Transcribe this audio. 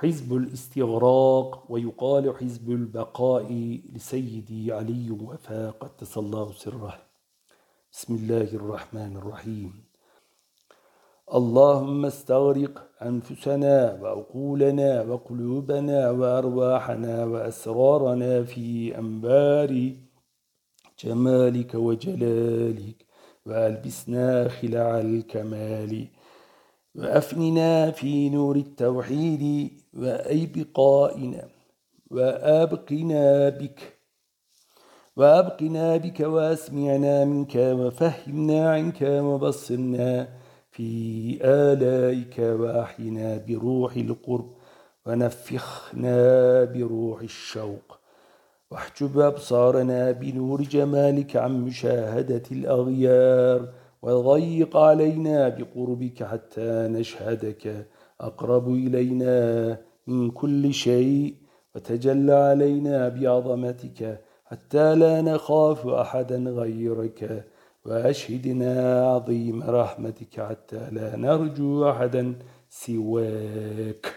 حزب الاستغراق ويقال حزب البقاء لسيدي علي وفاء قدس الله سره. بسم الله الرحمن الرحيم. اللهم استغرق أنفسنا وعقولنا وقلوبنا وأرواحنا وأسرارنا في أنبار جمالك وجلالك وألبسنا خلع الكمال. وأفننا في نور التوحيد وأيبقائنا وأبقنا بك وأبقنا بك وأسمعنا منك وفهمنا عنك وبصرنا في آلائك وأحينا بروح القرب ونفخنا بروح الشوق واحجب أبصارنا بنور جمالك عن مشاهدة الأغيار وضيق علينا بقربك حتى نشهدك. أقرب إلينا من كل شيء وتجلى علينا بعظمتك حتى لا نخاف أحدا غيرك. وأشهدنا عظيم رحمتك حتى لا نرجو أحدا سواك.